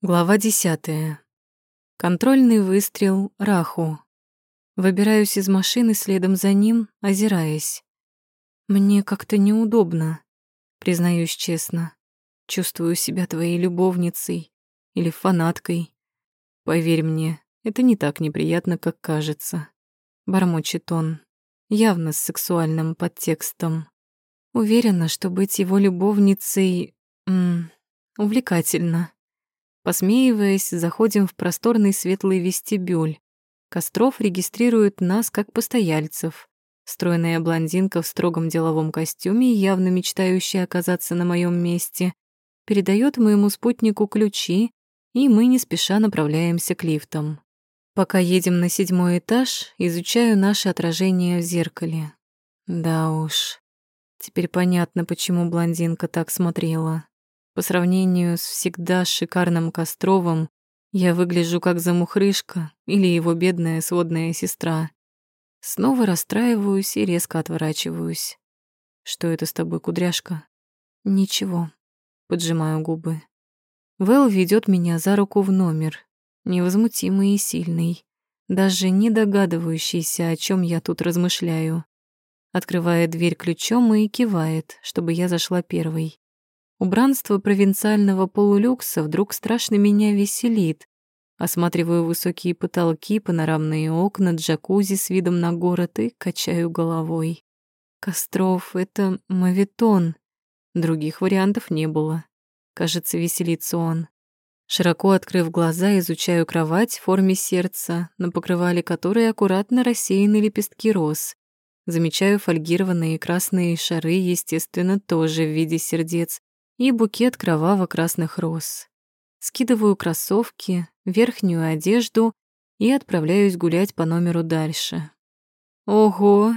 Глава десятая. Контрольный выстрел Раху. Выбираюсь из машины следом за ним, озираясь. Мне как-то неудобно, признаюсь честно. Чувствую себя твоей любовницей или фанаткой. Поверь мне, это не так неприятно, как кажется. Бормочет он, явно с сексуальным подтекстом. Уверена, что быть его любовницей... М увлекательно. Посмеиваясь, заходим в просторный светлый вестибюль. Костров регистрирует нас как постояльцев. Стройная блондинка в строгом деловом костюме, явно мечтающая оказаться на моем месте, передает моему спутнику ключи, и мы не спеша направляемся к лифтам. Пока едем на седьмой этаж, изучаю наше отражение в зеркале. Да уж, теперь понятно, почему блондинка так смотрела. По сравнению с всегда шикарным Костровым, я выгляжу как замухрышка или его бедная сводная сестра. Снова расстраиваюсь и резко отворачиваюсь. Что это с тобой, кудряшка? Ничего. Поджимаю губы. Вэл ведет меня за руку в номер, невозмутимый и сильный, даже не догадывающийся, о чем я тут размышляю. Открывает дверь ключом и кивает, чтобы я зашла первой. Убранство провинциального полулюкса вдруг страшно меня веселит. Осматриваю высокие потолки, панорамные окна, джакузи с видом на город и качаю головой. Костров — это мавитон. Других вариантов не было. Кажется, веселится он. Широко открыв глаза, изучаю кровать в форме сердца, на покрывале которой аккуратно рассеяны лепестки роз. Замечаю фольгированные красные шары, естественно, тоже в виде сердец, и букет кроваво-красных роз. Скидываю кроссовки, верхнюю одежду и отправляюсь гулять по номеру дальше. Ого!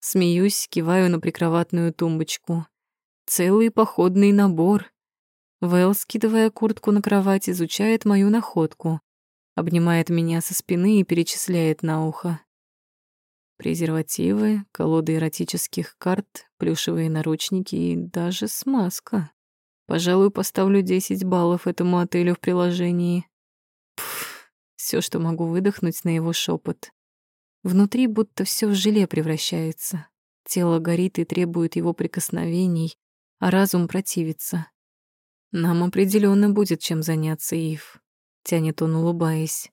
Смеюсь, киваю на прикроватную тумбочку. Целый походный набор. Вэл, скидывая куртку на кровать, изучает мою находку, обнимает меня со спины и перечисляет на ухо. Презервативы, колоды эротических карт, плюшевые наручники и даже смазка. Пожалуй, поставлю 10 баллов этому отелю в приложении. Пф, все, что могу выдохнуть на его шепот. Внутри будто все в желе превращается. Тело горит и требует его прикосновений, а разум противится. Нам определенно будет чем заняться, Ив. Тянет он, улыбаясь.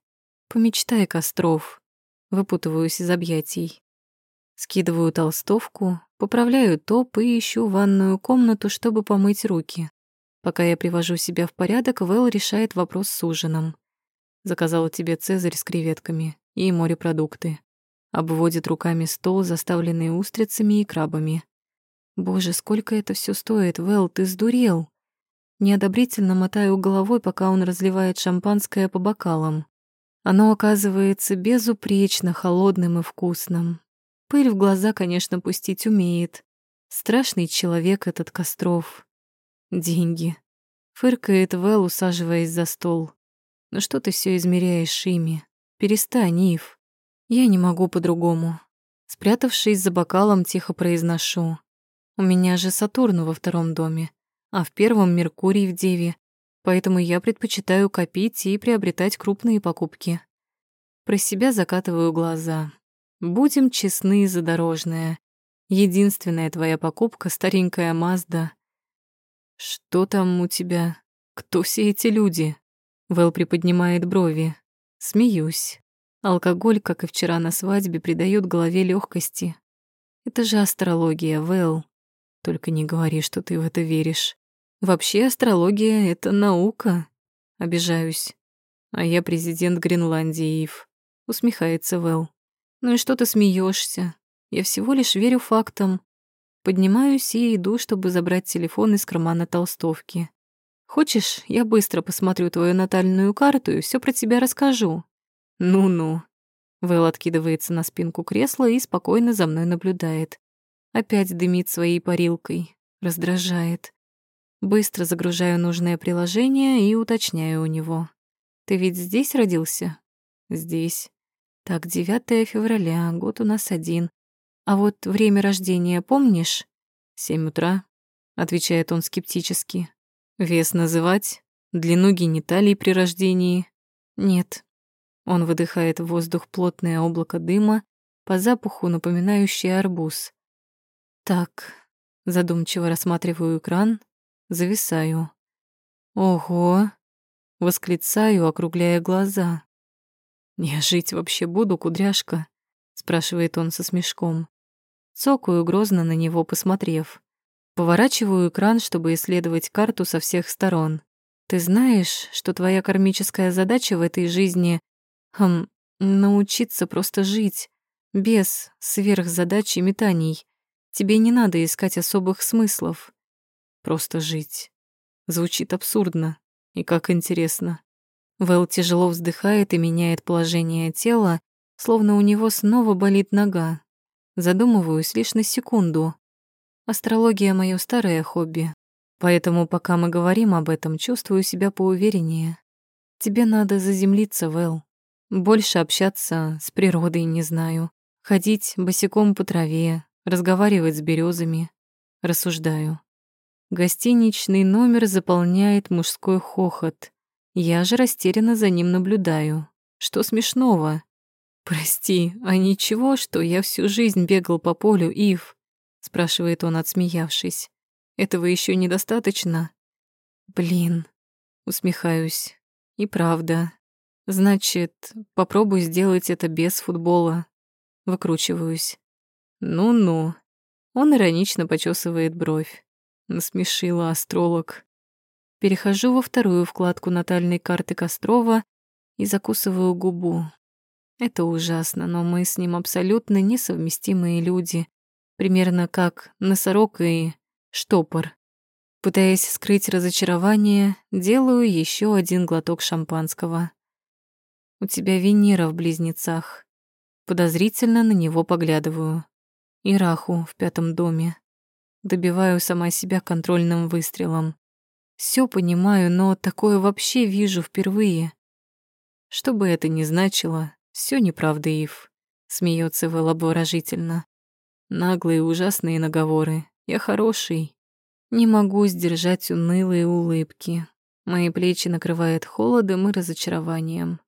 Помечтай, Костров. Выпутываюсь из объятий. Скидываю толстовку, поправляю топ и ищу ванную комнату, чтобы помыть руки. Пока я привожу себя в порядок, Вэл решает вопрос с ужином. Заказала тебе цезарь с креветками и морепродукты. Обводит руками стол, заставленный устрицами и крабами. Боже, сколько это все стоит, Вэл, ты сдурел. Неодобрительно мотаю головой, пока он разливает шампанское по бокалам. Оно оказывается безупречно холодным и вкусным. Пыль в глаза, конечно, пустить умеет. Страшный человек этот Костров. Деньги. Фыркает Вэл, усаживаясь за стол. Ну что ты все измеряешь ими? Перестань, Ив. Я не могу по-другому. Спрятавшись за бокалом, тихо произношу. У меня же Сатурн во втором доме, а в первом Меркурий в Деве, поэтому я предпочитаю копить и приобретать крупные покупки. Про себя закатываю глаза. Будем честны, задорожная. Единственная твоя покупка — старенькая Мазда. «Что там у тебя? Кто все эти люди?» Вэл приподнимает брови. Смеюсь. Алкоголь, как и вчера на свадьбе, придает голове легкости. Это же астрология, Вэл. Только не говори, что ты в это веришь. Вообще астрология — это наука. Обижаюсь. А я президент Гренландии, Ив. Усмехается Вэл. Ну и что ты смеешься? Я всего лишь верю фактам. Поднимаюсь и иду, чтобы забрать телефон из кармана толстовки. «Хочешь, я быстро посмотрю твою натальную карту и все про тебя расскажу?» «Ну-ну». Вэл откидывается на спинку кресла и спокойно за мной наблюдает. Опять дымит своей парилкой. Раздражает. Быстро загружаю нужное приложение и уточняю у него. «Ты ведь здесь родился?» «Здесь». «Так, 9 февраля, год у нас один. А вот время рождения помнишь? Семь утра, отвечает он скептически. Вес называть? Длину гениталий при рождении? Нет. Он выдыхает в воздух плотное облако дыма, по запаху напоминающее арбуз. Так, задумчиво рассматриваю экран, зависаю. Ого! Восклицаю, округляя глаза. «Я жить вообще буду, кудряшка?» — спрашивает он со смешком. Цокаю, грозно на него посмотрев. Поворачиваю экран, чтобы исследовать карту со всех сторон. Ты знаешь, что твоя кармическая задача в этой жизни хм, научиться просто жить, без сверхзадач и метаний. Тебе не надо искать особых смыслов. Просто жить. Звучит абсурдно. И как интересно. Вэл тяжело вздыхает и меняет положение тела, словно у него снова болит нога. Задумываюсь лишь на секунду. Астрология — моё старое хобби, поэтому пока мы говорим об этом, чувствую себя поувереннее. Тебе надо заземлиться, Вэл. Больше общаться с природой, не знаю. Ходить босиком по траве, разговаривать с березами. Рассуждаю. Гостиничный номер заполняет мужской хохот. Я же растерянно за ним наблюдаю. Что смешного? «Прости, а ничего, что я всю жизнь бегал по полю, Ив?» — спрашивает он, отсмеявшись. «Этого еще недостаточно?» «Блин», — усмехаюсь. «И правда. Значит, попробуй сделать это без футбола». Выкручиваюсь. «Ну-ну». Он иронично почесывает бровь. Насмешила астролог. Перехожу во вторую вкладку натальной карты Кострова и закусываю губу. Это ужасно, но мы с ним абсолютно несовместимые люди. Примерно как носорог и штопор. Пытаясь скрыть разочарование, делаю еще один глоток шампанского. «У тебя Венера в близнецах». Подозрительно на него поглядываю. И Раху в пятом доме. Добиваю сама себя контрольным выстрелом. Все понимаю, но такое вообще вижу впервые. Что бы это ни значило, все неправда, Ив. Смеется Вэл обворожительно. Наглые ужасные наговоры. Я хороший. Не могу сдержать унылые улыбки. Мои плечи накрывает холодом и разочарованием.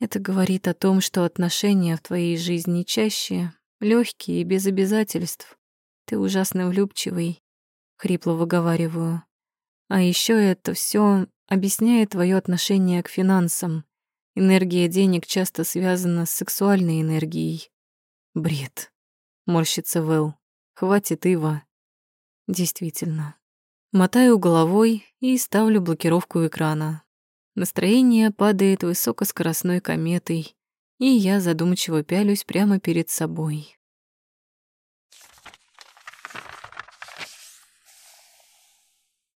Это говорит о том, что отношения в твоей жизни чаще легкие и без обязательств. Ты ужасно влюбчивый, хрипло выговариваю. А еще это все объясняет твое отношение к финансам. Энергия денег часто связана с сексуальной энергией. Бред. Морщится Вэл. Хватит, Ива. Действительно. Мотаю головой и ставлю блокировку экрана. Настроение падает высокоскоростной кометой, и я задумчиво пялюсь прямо перед собой.